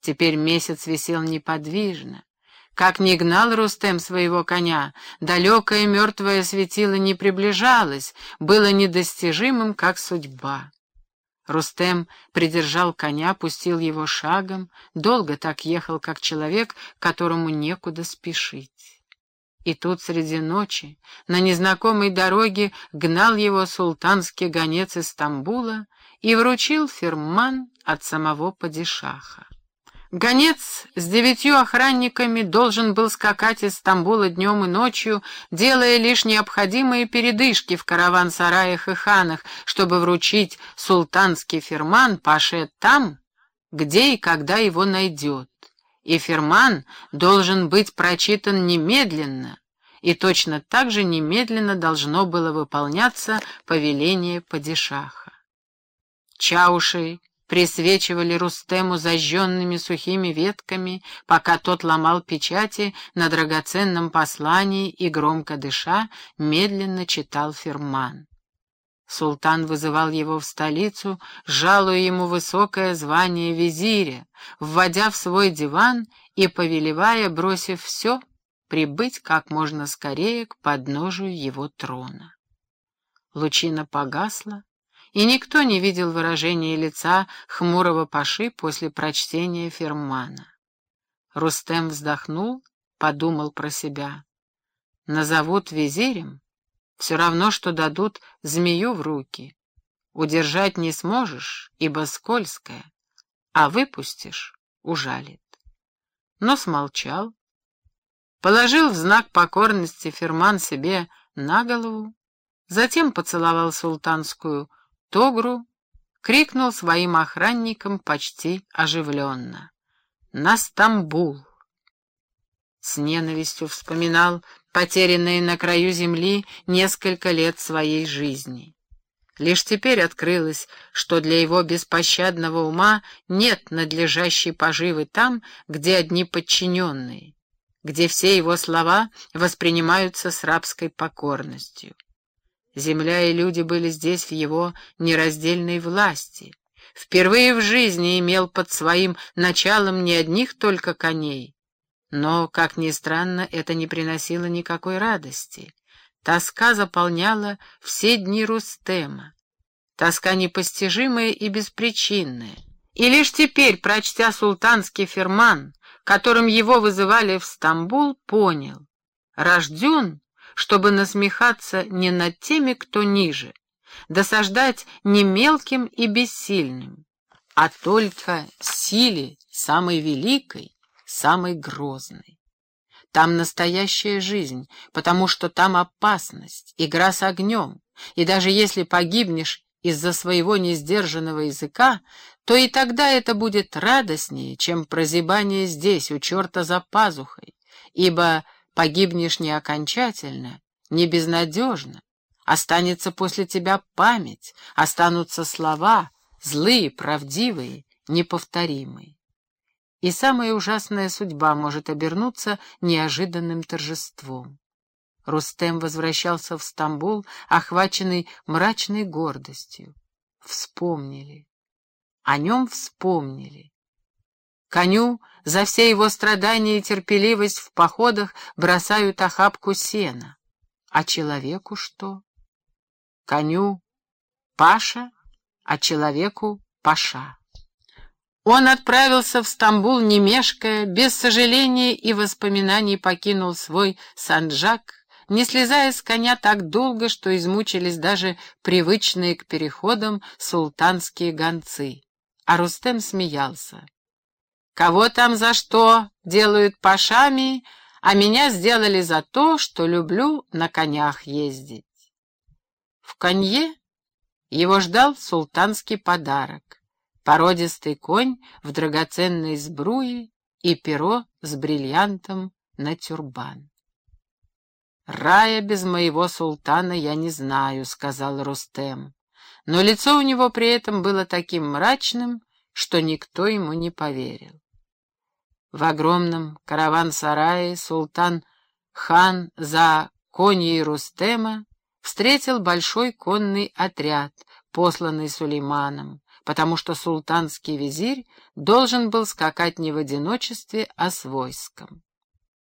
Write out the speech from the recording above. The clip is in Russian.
Теперь месяц висел неподвижно. Как ни гнал Рустем своего коня, далекое мертвое светило не приближалось, было недостижимым, как судьба. Рустем придержал коня, пустил его шагом, долго так ехал, как человек, которому некуда спешить. И тут среди ночи на незнакомой дороге гнал его султанский гонец из Стамбула и вручил ферман от самого падишаха. Гонец с девятью охранниками должен был скакать из Стамбула днем и ночью, делая лишь необходимые передышки в караван-сараях и ханах, чтобы вручить султанский ферман Паше там, где и когда его найдет. И ферман должен быть прочитан немедленно, и точно так же немедленно должно было выполняться повеление падишаха. Чаушей присвечивали Рустему зажженными сухими ветками, пока тот ломал печати на драгоценном послании и, громко дыша, медленно читал ферман. Султан вызывал его в столицу, жалуя ему высокое звание визиря, вводя в свой диван и повелевая, бросив все, прибыть как можно скорее к подножию его трона. Лучина погасла, и никто не видел выражения лица хмурого паши после прочтения фермана. Рустем вздохнул, подумал про себя. Назовут визирем, все равно, что дадут змею в руки. Удержать не сможешь, ибо скользкая, а выпустишь — ужалит. Но смолчал, положил в знак покорности ферман себе на голову, затем поцеловал султанскую Тогру крикнул своим охранникам почти оживленно. «На Стамбул!» С ненавистью вспоминал потерянные на краю земли несколько лет своей жизни. Лишь теперь открылось, что для его беспощадного ума нет надлежащей поживы там, где одни подчиненные, где все его слова воспринимаются с рабской покорностью. Земля и люди были здесь в его нераздельной власти. Впервые в жизни имел под своим началом не одних только коней. Но, как ни странно, это не приносило никакой радости. Тоска заполняла все дни Рустема. Тоска непостижимая и беспричинная. И лишь теперь, прочтя султанский ферман, которым его вызывали в Стамбул, понял. Рожден чтобы насмехаться не над теми, кто ниже, досаждать не мелким и бессильным, а только силе самой великой, самой грозной. Там настоящая жизнь, потому что там опасность, игра с огнем, и даже если погибнешь из-за своего несдержанного языка, то и тогда это будет радостнее, чем прозябание здесь, у черта за пазухой, ибо Погибнешь не окончательно, не безнадежно. Останется после тебя память, останутся слова, злые, правдивые, неповторимые. И самая ужасная судьба может обернуться неожиданным торжеством. Рустем возвращался в Стамбул, охваченный мрачной гордостью. Вспомнили. О нем вспомнили. Коню за все его страдания и терпеливость в походах бросают охапку сена. А человеку что? Коню Паша, а человеку Паша. Он отправился в Стамбул, не мешкая, без сожаления и воспоминаний покинул свой санджак, не слезая с коня так долго, что измучились даже привычные к переходам султанские гонцы. А Рустем смеялся. Кого там за что делают пашами, а меня сделали за то, что люблю на конях ездить. В конье его ждал султанский подарок — породистый конь в драгоценной сбруе и перо с бриллиантом на тюрбан. «Рая без моего султана я не знаю», — сказал Рустем. Но лицо у него при этом было таким мрачным, что никто ему не поверил. В огромном караван-сарае султан хан за коньей Рустема встретил большой конный отряд, посланный Сулейманом, потому что султанский визирь должен был скакать не в одиночестве, а с войском.